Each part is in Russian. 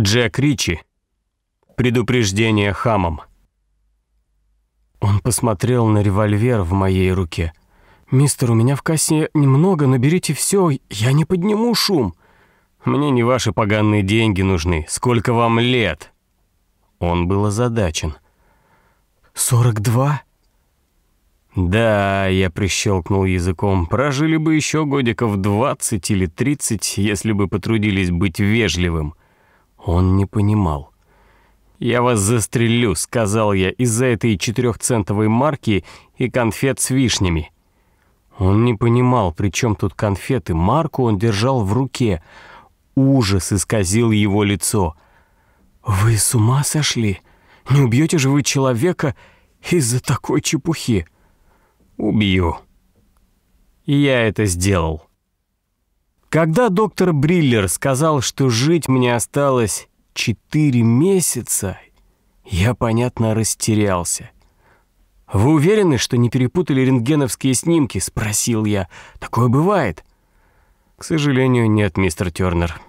Джек Ричи. Предупреждение хамам. Он посмотрел на револьвер в моей руке. «Мистер, у меня в кассе немного, но берите все, я не подниму шум». «Мне не ваши поганые деньги нужны. Сколько вам лет?» Он был озадачен. «Сорок два?» «Да», — я прищелкнул языком, «прожили бы еще годиков двадцать или тридцать, если бы потрудились быть вежливым». Он не понимал. «Я вас застрелю», — сказал я, «из-за этой четырехцентовой марки и конфет с вишнями». Он не понимал, при чем тут конфеты. Марку он держал в руке. Ужас исказил его лицо. «Вы с ума сошли? Не убьете же вы человека из-за такой чепухи?» «Убью». И я это сделал. Когда доктор Бриллер сказал, что жить мне осталось четыре месяца, я, понятно, растерялся. «Вы уверены, что не перепутали рентгеновские снимки?» — спросил я. «Такое бывает». «К сожалению, нет, мистер Тернер».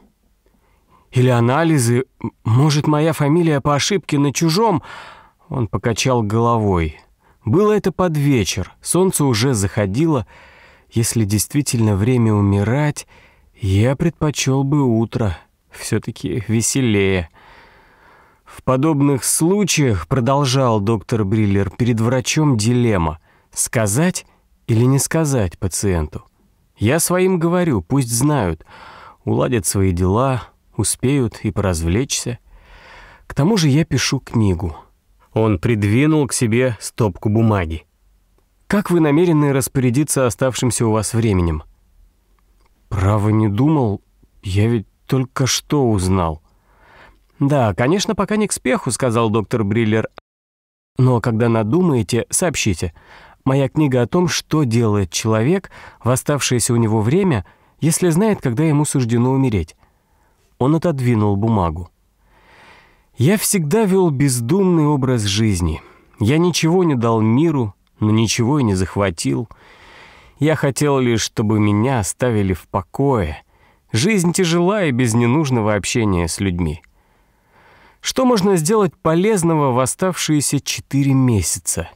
«Или анализы? Может, моя фамилия по ошибке на чужом?» Он покачал головой. Было это под вечер, солнце уже заходило. Если действительно время умирать, я предпочел бы утро. Все-таки веселее. В подобных случаях, продолжал доктор Бриллер, перед врачом дилемма. Сказать или не сказать пациенту? Я своим говорю, пусть знают. Уладят свои дела, успеют и поразвлечься. К тому же я пишу книгу. Он придвинул к себе стопку бумаги. «Как вы намерены распорядиться оставшимся у вас временем?» «Право не думал, я ведь только что узнал». «Да, конечно, пока не к спеху», — сказал доктор Бриллер. «Но когда надумаете, сообщите. Моя книга о том, что делает человек в оставшееся у него время, если знает, когда ему суждено умереть». Он отодвинул бумагу. Я всегда вел бездумный образ жизни. Я ничего не дал миру, но ничего и не захватил. Я хотел лишь, чтобы меня оставили в покое. Жизнь тяжела и без ненужного общения с людьми. Что можно сделать полезного в оставшиеся четыре месяца?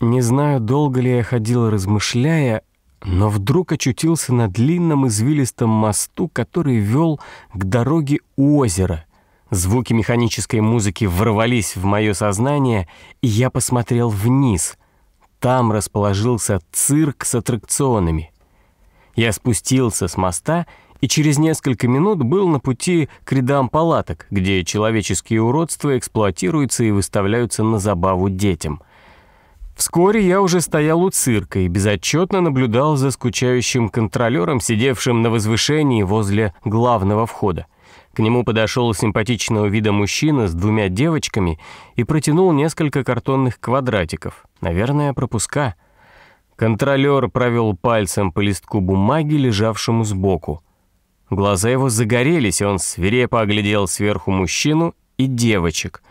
Не знаю, долго ли я ходил, размышляя, но вдруг очутился на длинном извилистом мосту, который вел к дороге у озера. Звуки механической музыки ворвались в мое сознание, и я посмотрел вниз. Там расположился цирк с аттракционами. Я спустился с моста и через несколько минут был на пути к рядам палаток, где человеческие уродства эксплуатируются и выставляются на забаву детям. Вскоре я уже стоял у цирка и безотчетно наблюдал за скучающим контролером, сидевшим на возвышении возле главного входа. К нему подошел симпатичного вида мужчина с двумя девочками и протянул несколько картонных квадратиков. Наверное, пропуска. Контролер провел пальцем по листку бумаги, лежавшему сбоку. Глаза его загорелись, и он свирепо оглядел сверху мужчину и девочек.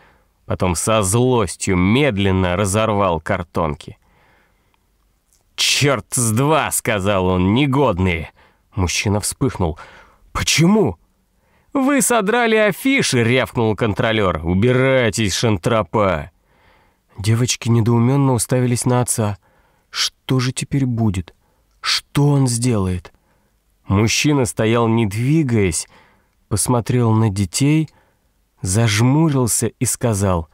Потом со злостью медленно разорвал картонки. «Черт с два!» — сказал он, — «негодные!» Мужчина вспыхнул. «Почему?» «Вы содрали афиши!» — рявкнул контролер. «Убирайтесь, шантропа!» Девочки недоуменно уставились на отца. Что же теперь будет? Что он сделает? Мужчина стоял не двигаясь, посмотрел на детей, зажмурился и сказал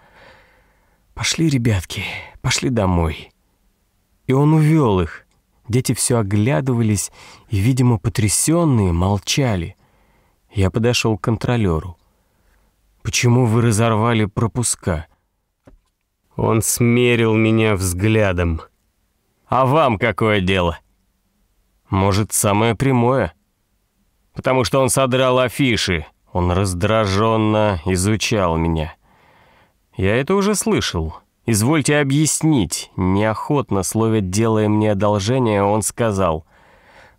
«Пошли, ребятки, пошли домой». И он увел их. Дети все оглядывались и, видимо, потрясенные, молчали. Я подошел к контролеру. «Почему вы разорвали пропуска?» Он смерил меня взглядом. «А вам какое дело?» «Может, самое прямое?» «Потому что он содрал афиши». Он раздраженно изучал меня. «Я это уже слышал. Извольте объяснить». Неохотно, слове «делая мне одолжение», он сказал –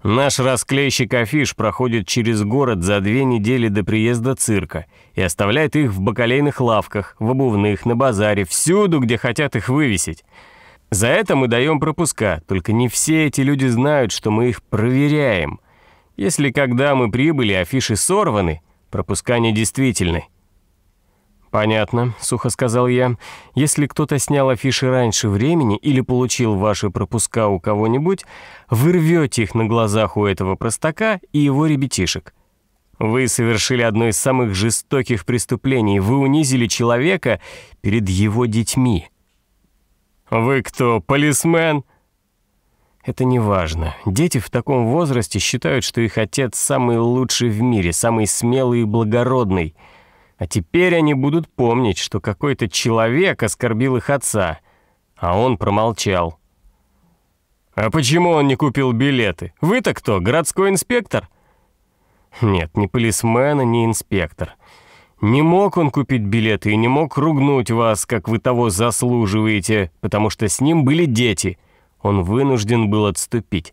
Наш расклейщик афиш проходит через город за две недели до приезда цирка и оставляет их в бакалейных лавках, в обувных, на базаре, всюду, где хотят их вывесить. За это мы даем пропуска, только не все эти люди знают, что мы их проверяем. Если когда мы прибыли, афиши сорваны, пропуска недействительны. «Понятно», — сухо сказал я. «Если кто-то снял афиши раньше времени или получил ваши пропуска у кого-нибудь, вы рвете их на глазах у этого простака и его ребятишек. Вы совершили одно из самых жестоких преступлений. Вы унизили человека перед его детьми». «Вы кто, полисмен?» Это не важно. Дети в таком возрасте считают, что их отец самый лучший в мире, самый смелый и благородный — а теперь они будут помнить, что какой-то человек оскорбил их отца, а он промолчал. «А почему он не купил билеты? Вы-то кто, городской инспектор?» «Нет, ни полисмен, ни инспектор. Не мог он купить билеты и не мог ругнуть вас, как вы того заслуживаете, потому что с ним были дети. Он вынужден был отступить.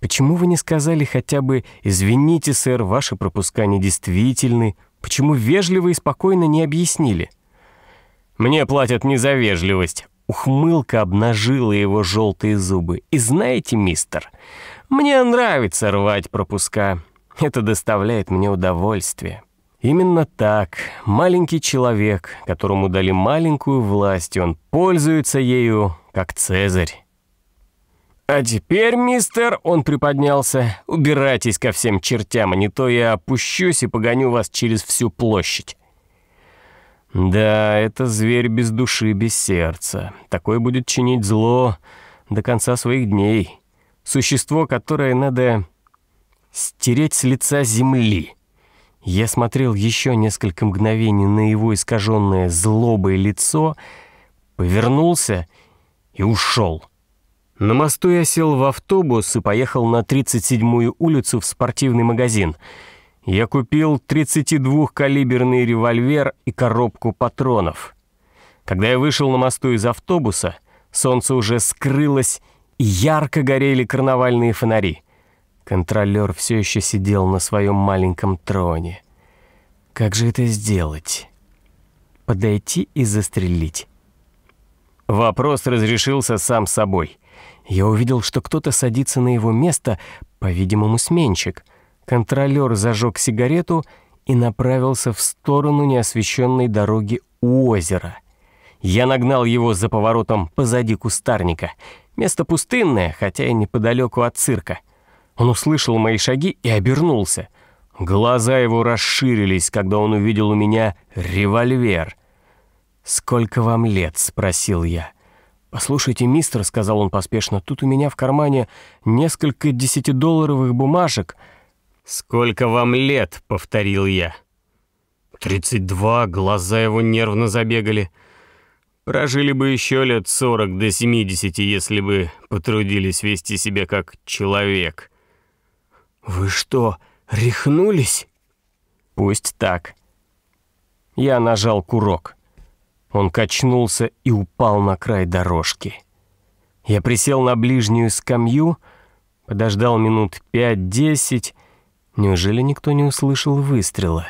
Почему вы не сказали хотя бы «Извините, сэр, ваши пропуска недействительны», Почему вежливо и спокойно не объяснили? Мне платят не за вежливость. Ухмылка обнажила его желтые зубы. И знаете, мистер, мне нравится рвать пропуска. Это доставляет мне удовольствие. Именно так. Маленький человек, которому дали маленькую власть, он пользуется ею, как Цезарь. «А теперь, мистер, — он приподнялся, — убирайтесь ко всем чертям, а не то я опущусь и погоню вас через всю площадь». Да, это зверь без души, без сердца. Такой будет чинить зло до конца своих дней. Существо, которое надо стереть с лица земли. Я смотрел еще несколько мгновений на его искаженное злобое лицо, повернулся и ушел. На мосту я сел в автобус и поехал на 37-ю улицу в спортивный магазин. Я купил 32-калиберный револьвер и коробку патронов. Когда я вышел на мосту из автобуса, солнце уже скрылось, и ярко горели карнавальные фонари. Контролер все еще сидел на своем маленьком троне. Как же это сделать? Подойти и застрелить? Вопрос разрешился сам собой. Я увидел, что кто-то садится на его место, по-видимому, сменщик. Контролер зажег сигарету и направился в сторону неосвещенной дороги у озера. Я нагнал его за поворотом позади кустарника. Место пустынное, хотя и неподалеку от цирка. Он услышал мои шаги и обернулся. Глаза его расширились, когда он увидел у меня револьвер. «Сколько вам лет?» — спросил я. «Послушайте, мистер», — сказал он поспешно, — «тут у меня в кармане несколько десятидолларовых бумажек». «Сколько вам лет?» — повторил я. «Тридцать два», глаза его нервно забегали. Прожили бы еще лет сорок до семидесяти, если бы потрудились вести себя как человек. «Вы что, рехнулись?» «Пусть так». Я нажал курок. Он качнулся и упал на край дорожки. Я присел на ближнюю скамью, подождал минут пять-десять. Неужели никто не услышал выстрела?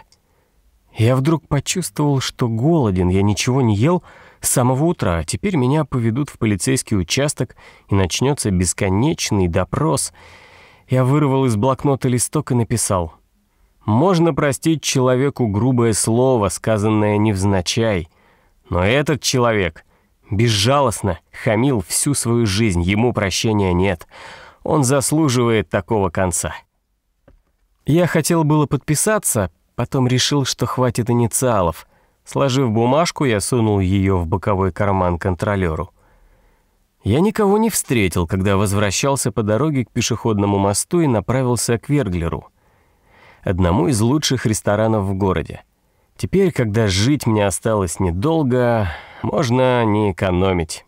Я вдруг почувствовал, что голоден, я ничего не ел с самого утра, а теперь меня поведут в полицейский участок и начнется бесконечный допрос. Я вырвал из блокнота листок и написал. «Можно простить человеку грубое слово, сказанное невзначай». Но этот человек безжалостно хамил всю свою жизнь, ему прощения нет. Он заслуживает такого конца. Я хотел было подписаться, потом решил, что хватит инициалов. Сложив бумажку, я сунул ее в боковой карман контролеру. Я никого не встретил, когда возвращался по дороге к пешеходному мосту и направился к Верглеру, одному из лучших ресторанов в городе. Теперь, когда жить мне осталось недолго, можно не экономить.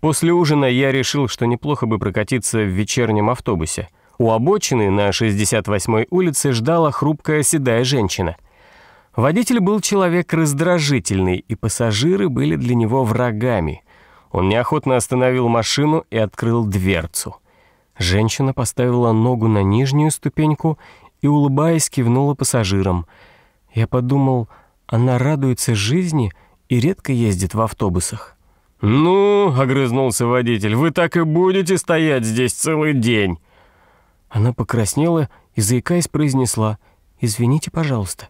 После ужина я решил, что неплохо бы прокатиться в вечернем автобусе. У обочины на 68-й улице ждала хрупкая седая женщина. Водитель был человек раздражительный, и пассажиры были для него врагами. Он неохотно остановил машину и открыл дверцу. Женщина поставила ногу на нижнюю ступеньку и, улыбаясь, кивнула пассажирам. Я подумал, она радуется жизни и редко ездит в автобусах. «Ну, — огрызнулся водитель, — вы так и будете стоять здесь целый день». Она покраснела и, заикаясь, произнесла «Извините, пожалуйста».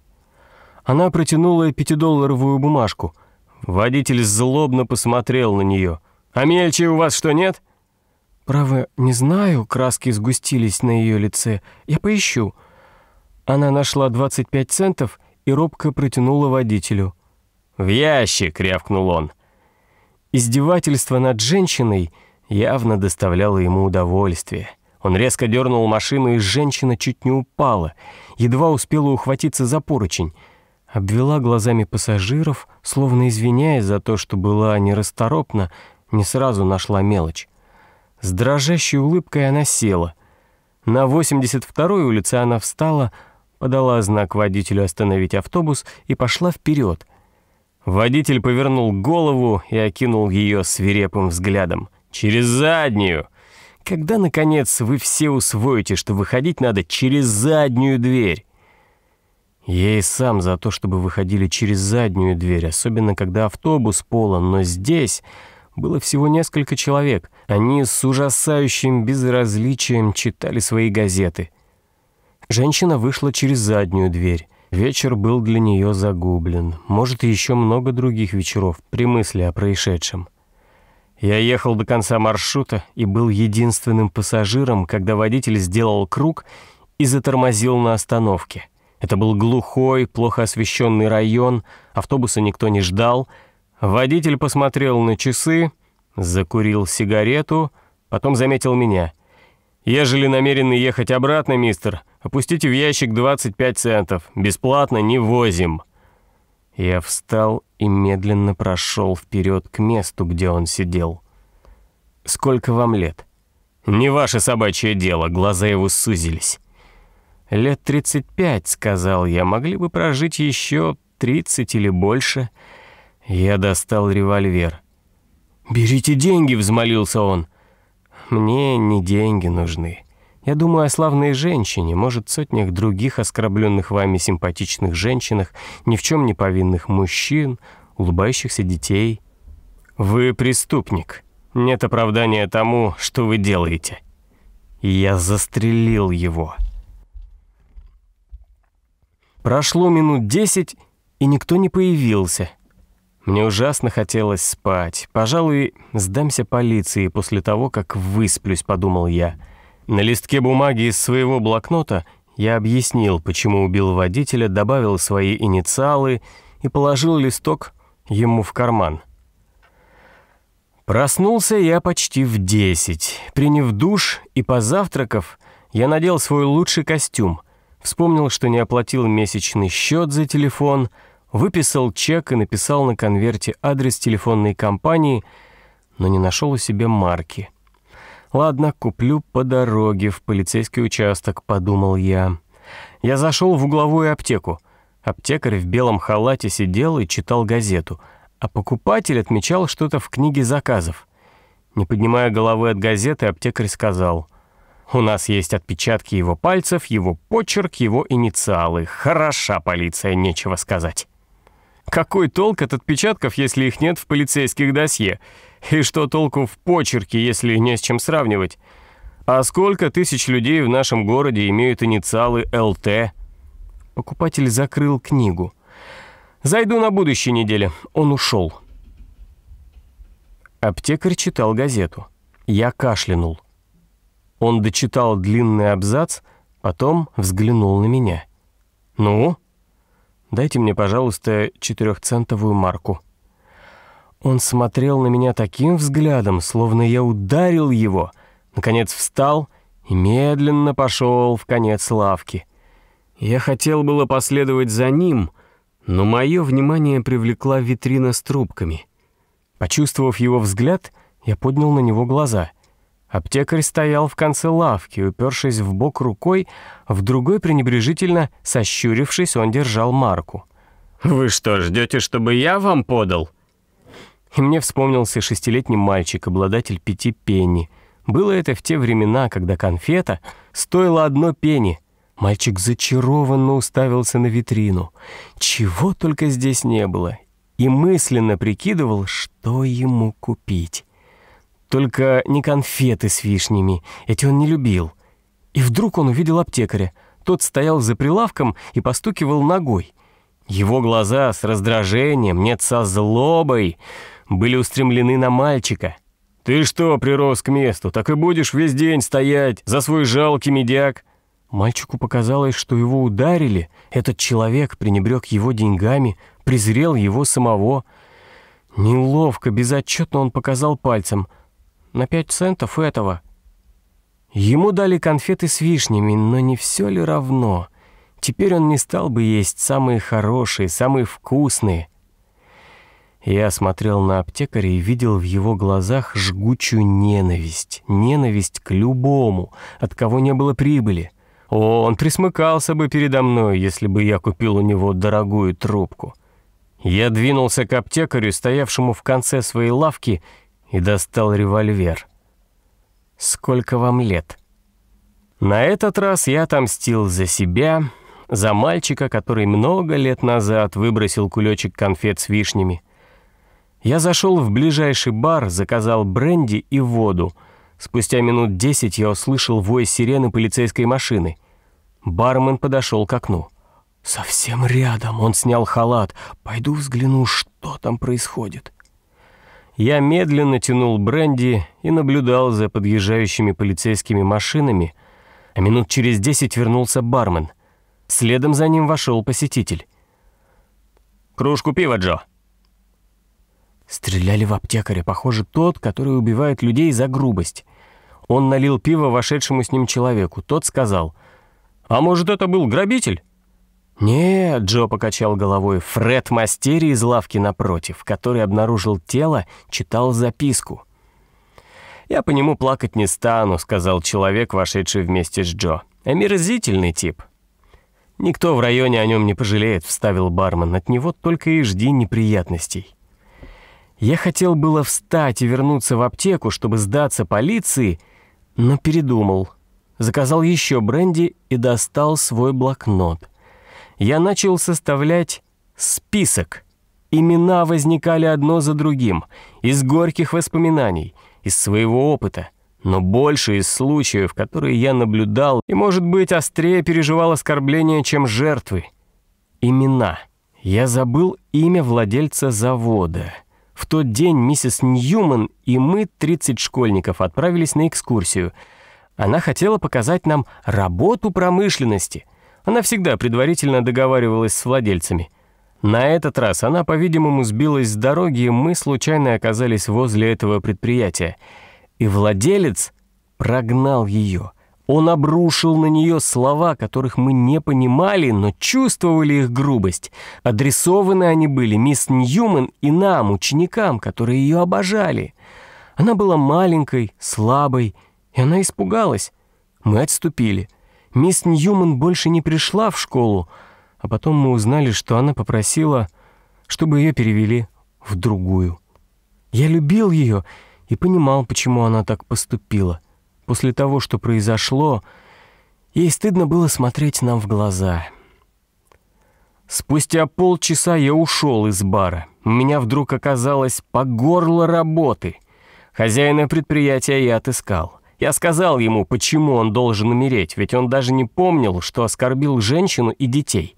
Она протянула пятидолларовую бумажку. Водитель злобно посмотрел на нее. «А мельче у вас что, нет?» «Право, не знаю», краски сгустились на ее лице. «Я поищу». Она нашла 25 центов и робко протянула водителю. «В ящик!» — рявкнул он. Издевательство над женщиной явно доставляло ему удовольствие. Он резко дернул машину, и женщина чуть не упала, едва успела ухватиться за поручень. Обвела глазами пассажиров, словно извиняясь за то, что была нерасторопна, не сразу нашла мелочь. С дрожащей улыбкой она села. На 82-й улице она встала, подала знак водителю остановить автобус и пошла вперед. Водитель повернул голову и окинул ее свирепым взглядом. «Через заднюю!» Когда, наконец, вы все усвоите, что выходить надо через заднюю дверь? Я и сам за то, чтобы выходили через заднюю дверь, особенно когда автобус полон, но здесь было всего несколько человек. Они с ужасающим безразличием читали свои газеты. Женщина вышла через заднюю дверь. Вечер был для нее загублен. Может, и еще много других вечеров при мысли о происшедшем. Я ехал до конца маршрута и был единственным пассажиром, когда водитель сделал круг и затормозил на остановке. Это был глухой, плохо освещенный район, автобуса никто не ждал — Водитель посмотрел на часы, закурил сигарету, потом заметил меня. «Ежели намерены ехать обратно, мистер, опустите в ящик 25 центов. Бесплатно не возим». Я встал и медленно прошел вперед к месту, где он сидел. «Сколько вам лет?» «Не ваше собачье дело», глаза его сузились. «Лет 35», — сказал я, — «могли бы прожить еще 30 или больше». Я достал револьвер. «Берите деньги!» — взмолился он. «Мне не деньги нужны. Я думаю о славной женщине, может, сотнях других оскорбленных вами симпатичных женщинах, ни в чем не повинных мужчин, улыбающихся детей. Вы преступник. Нет оправдания тому, что вы делаете». Я застрелил его. Прошло минут десять, и никто не появился — мне ужасно хотелось спать. Пожалуй, сдамся полиции после того, как высплюсь, подумал я. На листке бумаги из своего блокнота я объяснил, почему убил водителя, добавил свои инициалы и положил листок ему в карман. Проснулся я почти в десять. Приняв душ и позавтракав, я надел свой лучший костюм. Вспомнил, что не оплатил месячный счет за телефон — Выписал чек и написал на конверте адрес телефонной компании, но не нашел у себя марки. «Ладно, куплю по дороге в полицейский участок», — подумал я. Я зашел в угловую аптеку. Аптекарь в белом халате сидел и читал газету, а покупатель отмечал что-то в книге заказов. Не поднимая головы от газеты, аптекарь сказал, «У нас есть отпечатки его пальцев, его почерк, его инициалы. Хороша полиция, нечего сказать». Какой толк от отпечатков, если их нет в полицейских досье? И что толку в почерке, если не с чем сравнивать? А сколько тысяч людей в нашем городе имеют инициалы ЛТ? Покупатель закрыл книгу. «Зайду на будущей неделе». Он ушел. Аптекарь читал газету. Я кашлянул. Он дочитал длинный абзац, потом взглянул на меня. «Ну?» Дайте мне, пожалуйста, четырехцентовую марку». Он смотрел на меня таким взглядом, словно я ударил его. Наконец встал и медленно пошел в конец лавки. Я хотел было последовать за ним, но мое внимание привлекла витрина с трубками. Почувствовав его взгляд, я поднял на него глаза — Аптекарь стоял в конце лавки, упершись в бок рукой, в другой пренебрежительно, сощурившись, он держал марку. «Вы что, ждете, чтобы я вам подал?» И мне вспомнился шестилетний мальчик, обладатель пяти пенни. Было это в те времена, когда конфета стоила одно пенни. Мальчик зачарованно уставился на витрину. Чего только здесь не было. И мысленно прикидывал, что ему купить. Только не конфеты с вишнями, эти он не любил. И вдруг он увидел аптекаря. Тот стоял за прилавком и постукивал ногой. Его глаза с раздражением, нет, со злобой, были устремлены на мальчика. «Ты что, прирос к месту, так и будешь весь день стоять за свой жалкий медяк?» Мальчику показалось, что его ударили. Этот человек пренебрег его деньгами, презрел его самого. Неловко, безотчетно он показал пальцем. «На пять центов этого». Ему дали конфеты с вишнями, но не все ли равно? Теперь он не стал бы есть самые хорошие, самые вкусные. Я смотрел на аптекаря и видел в его глазах жгучую ненависть. Ненависть к любому, от кого не было прибыли. О, он присмыкался бы передо мной, если бы я купил у него дорогую трубку. Я двинулся к аптекарю, стоявшему в конце своей лавки, и достал револьвер. «Сколько вам лет?» На этот раз я отомстил за себя, за мальчика, который много лет назад выбросил кулечек конфет с вишнями. Я зашел в ближайший бар, заказал бренди и воду. Спустя минут десять я услышал вой сирены полицейской машины. Бармен подошел к окну. «Совсем рядом», — он снял халат. «Пойду взгляну, что там происходит». Я медленно тянул бренди и наблюдал за подъезжающими полицейскими машинами, а минут через десять вернулся бармен — Следом за ним вошел посетитель. «Кружку пива, Джо!» Стреляли в аптекаря, похоже, тот, который убивает людей за грубость. Он налил пиво вошедшему с ним человеку. Тот сказал, «А может, это был грабитель?» «Нет», — Джо покачал головой, Фред Мастери из лавки напротив, который обнаружил тело, читал записку. «Я по нему плакать не стану», — сказал человек, вошедший вместе с Джо. «Омерзительный тип. «Никто в районе о нем не пожалеет», — вставил бармен. «От него только и жди неприятностей». Я хотел было встать и вернуться в аптеку, чтобы сдаться полиции, но передумал. Заказал еще бренди и достал свой блокнот. Я начал составлять список. Имена возникали одно за другим, из горьких воспоминаний, из своего опыта — но больше из случаев, которые я наблюдал, и, может быть, острее переживал оскорбления, чем жертвы. Имена. Я забыл имя владельца завода. В тот день миссис Ньюман и мы, 30 школьников, отправились на экскурсию. Она хотела показать нам работу промышленности. Она всегда предварительно договаривалась с владельцами. На этот раз она, по-видимому, сбилась с дороги, и мы случайно оказались возле этого предприятия — и владелец прогнал ее. Он обрушил на нее слова, которых мы не понимали, но чувствовали их грубость. Адресованы они были мисс Ньюман и нам, ученикам, которые ее обожали. Она была маленькой, слабой, и она испугалась. Мы отступили. Мисс Ньюман больше не пришла в школу, а потом мы узнали, что она попросила, чтобы ее перевели в другую. Я любил ее и понимал, почему она так поступила. После того, что произошло, ей стыдно было смотреть нам в глаза. Спустя полчаса я ушел из бара. У меня вдруг оказалось по горло работы. Хозяина предприятия я отыскал. Я сказал ему, почему он должен умереть, ведь он даже не помнил, что оскорбил женщину и детей.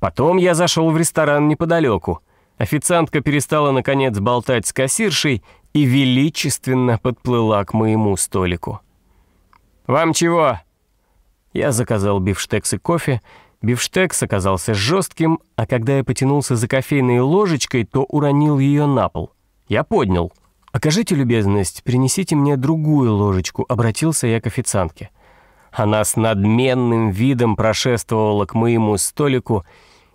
Потом я зашел в ресторан неподалеку. Официантка перестала, наконец, болтать с кассиршей и величественно подплыла к моему столику. «Вам чего?» Я заказал бифштекс и кофе. Бифштекс оказался жестким, а когда я потянулся за кофейной ложечкой, то уронил ее на пол. Я поднял. «Окажите любезность, принесите мне другую ложечку», — обратился я к официантке. Она с надменным видом прошествовала к моему столику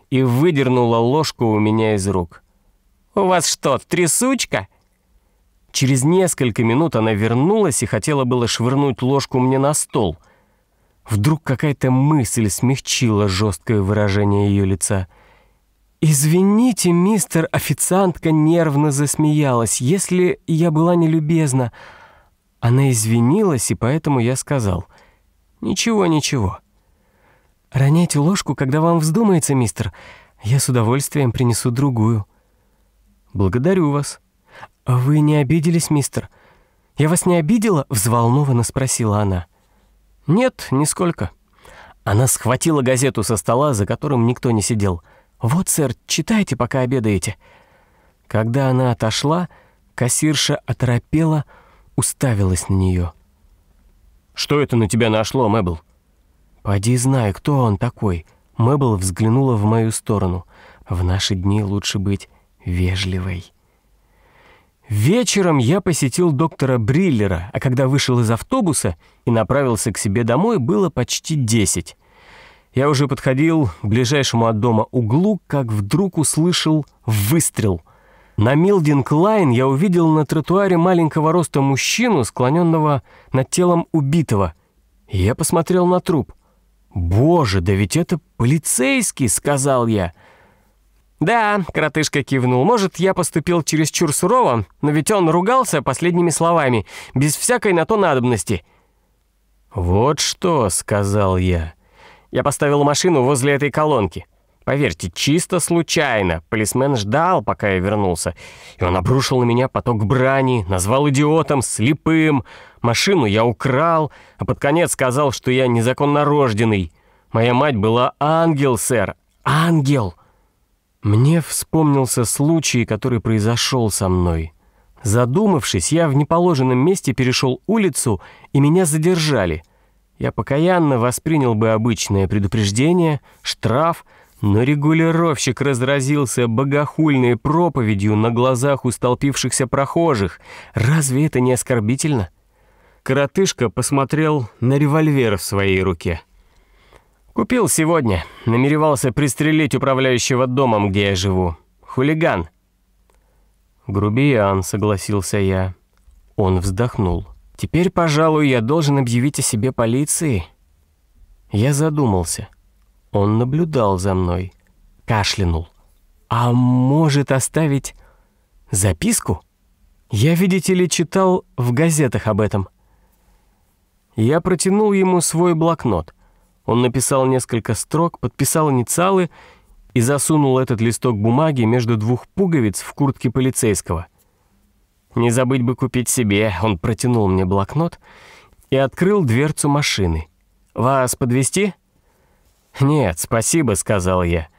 и выдернула ложку у меня из рук. «У вас что, трясучка?» Через несколько минут она вернулась и хотела было швырнуть ложку мне на стол. Вдруг какая-то мысль смягчила жесткое выражение ее лица. «Извините, мистер, официантка нервно засмеялась, если я была нелюбезна». Она извинилась, и поэтому я сказал. «Ничего, ничего». «Роняйте ложку, когда вам вздумается, мистер. Я с удовольствием принесу другую». «Благодарю вас». «Вы не обиделись, мистер? Я вас не обидела?» — взволнованно спросила она. «Нет, нисколько». Она схватила газету со стола, за которым никто не сидел. «Вот, сэр, читайте, пока обедаете». Когда она отошла, кассирша оторопела, уставилась на нее. «Что это на тебя нашло, Мэбл?» «Поди знай, кто он такой». Мэбл взглянула в мою сторону. «В наши дни лучше быть вежливой». Вечером я посетил доктора Бриллера, а когда вышел из автобуса и направился к себе домой, было почти десять. Я уже подходил к ближайшему от дома углу, как вдруг услышал выстрел. На Милдинг-Лайн я увидел на тротуаре маленького роста мужчину, склоненного над телом убитого. Я посмотрел на труп. «Боже, да ведь это полицейский!» — сказал я — «Да», — коротышка кивнул, — «может, я поступил чересчур сурово, но ведь он ругался последними словами, без всякой на то надобности». «Вот что», — сказал я. Я поставил машину возле этой колонки. Поверьте, чисто случайно. Полисмен ждал, пока я вернулся. И он обрушил на меня поток брани, назвал идиотом, слепым. Машину я украл, а под конец сказал, что я незаконно рожденный. Моя мать была ангел, сэр, ангел. Мне вспомнился случай, который произошел со мной. Задумавшись, я в неположенном месте перешел улицу, и меня задержали. Я покаянно воспринял бы обычное предупреждение, штраф, но регулировщик разразился богохульной проповедью на глазах у столпившихся прохожих. Разве это не оскорбительно? Коротышка посмотрел на револьвер в своей руке. Купил сегодня. Намеревался пристрелить управляющего домом, где я живу. Хулиган. Грубиян, согласился я. Он вздохнул. Теперь, пожалуй, я должен объявить о себе полиции. Я задумался. Он наблюдал за мной. Кашлянул. А может оставить записку? Я, видите ли, читал в газетах об этом. Я протянул ему свой блокнот. Он написал несколько строк, подписал инициалы и засунул этот листок бумаги между двух пуговиц в куртке полицейского. «Не забыть бы купить себе», — он протянул мне блокнот и открыл дверцу машины. «Вас подвести? «Нет, спасибо», — сказал я.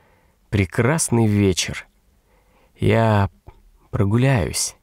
«Прекрасный вечер. Я прогуляюсь».